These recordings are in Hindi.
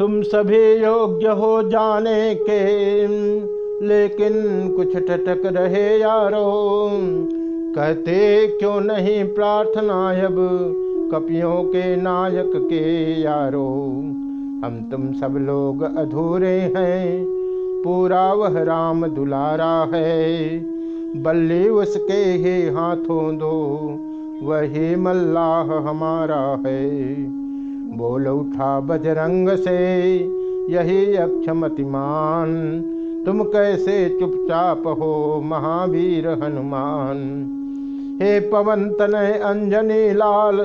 तुम सभी योग्य हो जाने के। लेकिन कुछ टटक रहे यारो। कहते क्यों नहीं प्रार्थना अब कपियों के नायक के यारो। हम तुम सब लोग अधूरे हैं। पूरा वह राम दुलारा है। बल्ली उसके ही हाथों दो। वही मल्लाह हमारा है। बोल उठा बजरंग से, यही अक्षमतिमान तुम कैसे चुपचाप हो महावीर हनुमान? हे पवन तनय अंजनी लाल,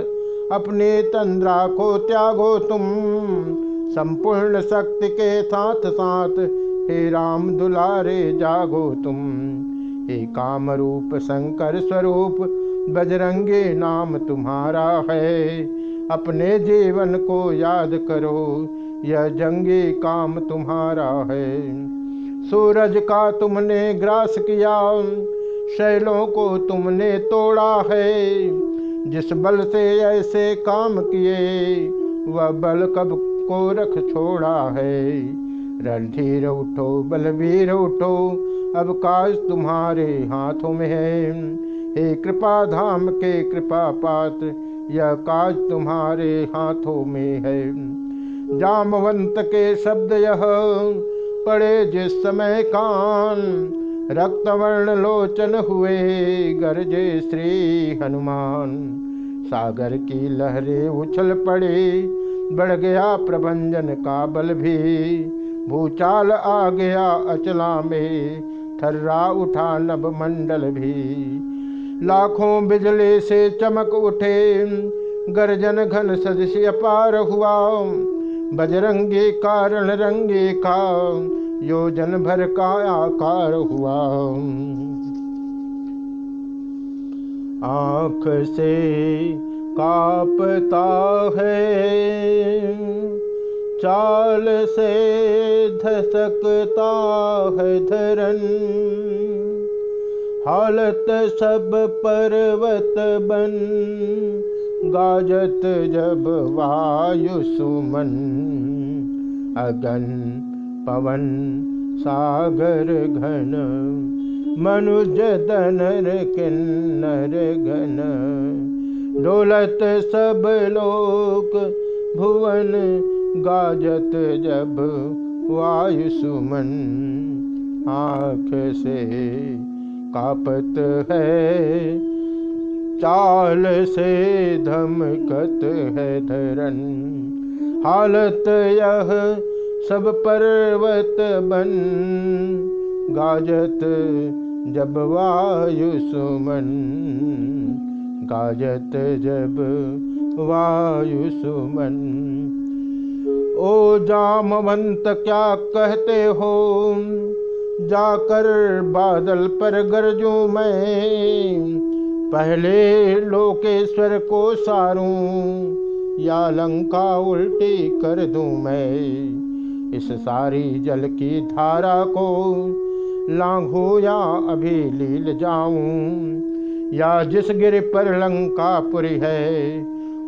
अपने तंद्रा को त्यागो तुम। संपूर्ण शक्ति के साथ साथ हे राम दुलारे जागो तुम। हे काम रूप शंकर स्वरूप, बजरंगे नाम तुम्हारा है। अपने जीवन को याद करो, यह जंगी काम तुम्हारा है। सूरज का तुमने ग्रास किया, शैलों को तुमने तोड़ा है। जिस बल से ऐसे काम किए, वह बल कब को रख छोड़ा है। रणधीर उठो, बलवीर उठो, अब काज तुम्हारे हाथों में है। हे कृपा धाम के कृपा पात्र यह काज तुम्हारे हाथों में है। जामवंत के शब्द यह, पड़े जिस समय कान रक्तवर्ण लोचन हुए, गरजे श्री हनुमान। सागर की लहरें उछल पड़े, बढ़ गया प्रभंजन का बल भी। भूचाल आ गया अचला में, थर्रा उठा नभ मंडल भी। लाखों बिजली से चमक उठे। गर्जन घन सदस्य पार हुआ। बजरंगे कारण रंगे का योजन भर का आकार हुआ। आँख से कापता है। चाल से धसकता है धरन। हालत सब पर्वत बन, गाजत जब वायु सुमन। अगन पवन सागर घन, मनुज दनर किन्नर घन डोलत सब लोक भुवन, गाजत जब वायु सुमन। आँख से कापत है। चाल से धमकत है धरन। हालत यह सब पर्वत बन। गाजत जब वायु सुमन। गाजत जब वायु सुमन। ओ जामवंत, क्या कहते हो? जाकर बादल पर गरजू मैं। पहले लोकेश्वर को सारूं, या लंका उल्टी कर दूँ मैं। इस सारी जल की धारा को लांघो या अभी लील जाऊँ, या जिस गिर पर लंकापुरी है,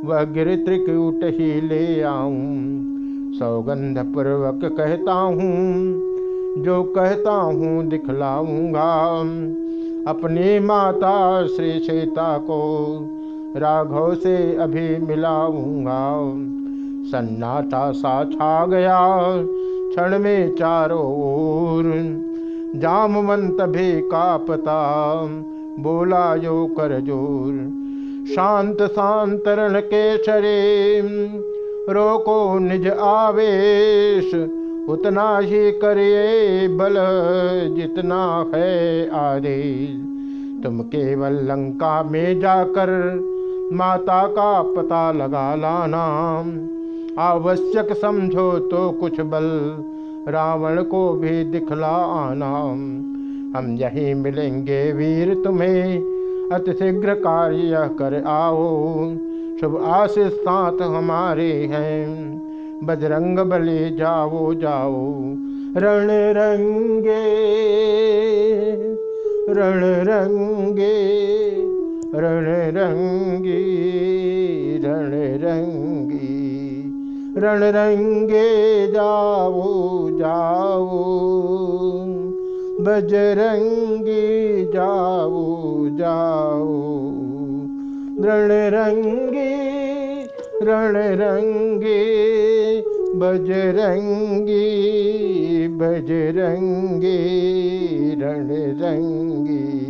वह गिर त्रिकूट ही ले आऊँ। सौगंध पूर्वक कहता हूँ जो कहता हूँ दिखलाऊँगा। अपनी माता श्री सीता को राघव से अभी मिलाऊँगा। सन्नाटा सा छा गया क्षण में चारों ओर। जामवंत भी कापता, बोला, यो कर ज़ोर। शांत शांतरण के शरीर रोको निज आवेश। उतना ही करिए बल, जितना है आदेश तुम केवल लंका में जाकर माता का पता लगा लाना। आवश्यक समझो तो कुछ बल, रावण को भी दिखला आना। हम यहीं मिलेंगे वीर तुम्हें अतिशीघ्र कार्य कर आओ। शुभ आशीष साथ हमारे हैं। बजरंग बली जाओ जाओ। रण रंगे रण रंगे, रण रंगी रण रंगी। रणरंगे जाओ जाओ। बजरंगी, जाओ जाओ। रणरंगी रणरंगी बजरंगी बजरंगी, रणरंगी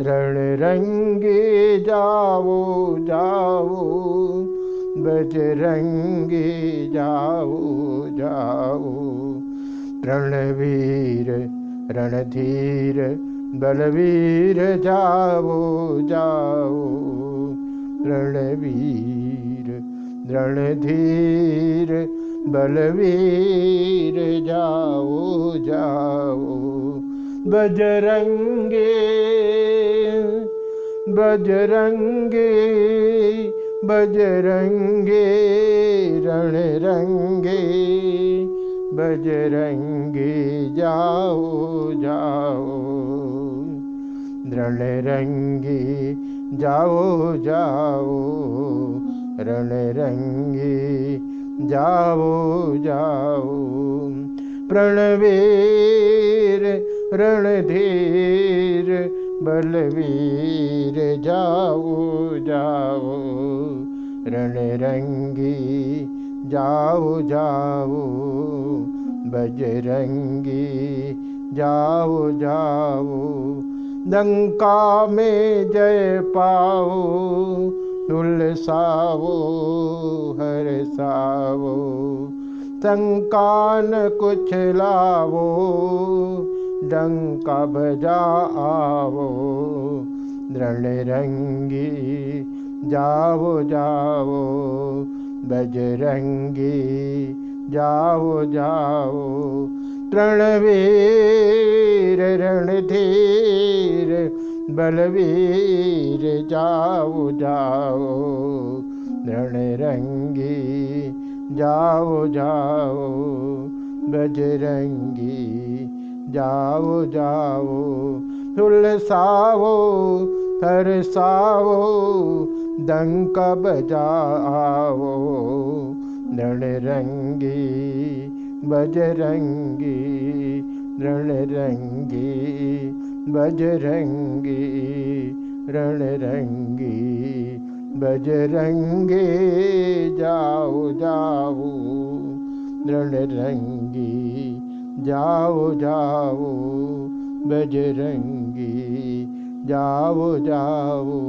रणरंगी, जाओ जाओ, बजरंगी, जाओ जाओ, रणवीर, रणधीर, बलवीर, जाओ जाओ, रणवीर। रणधीर बलवीर जाओ जाओ। बजरंगे बजरंगे बजरंगे रण रंगे बजरंगे जाओ जाओ। रण रंगे जाओ जाओ। रण रंगे, जाओ जाओ। प्रणवीर रणधीर, बलवीर, जाओ जाओ। रणरंगी जाओ जाओ। बजरंगी जाओ जाओ। लंका में जय पाओ। तुलसाओ हर सावो। संकान कुछ लावो, डंका बजा आवो दृढ़ रंगी जाओ जाओ बजरंगी जाओ जाओ। तृणवीर, रणधीर बलवीर जाओ जाओ, रणरंगी जाओ जाओ, बजरंगी जाओ जाओ, तुलसाओ, तरसाओ डंक बजाओ, रणरंगी, बजरंगी, रणरंगी बजरंगी रण रंगी बजरंगे जाओ जाओ रण रंगी जाओ जाओ बजरंगी जाओ जाओ।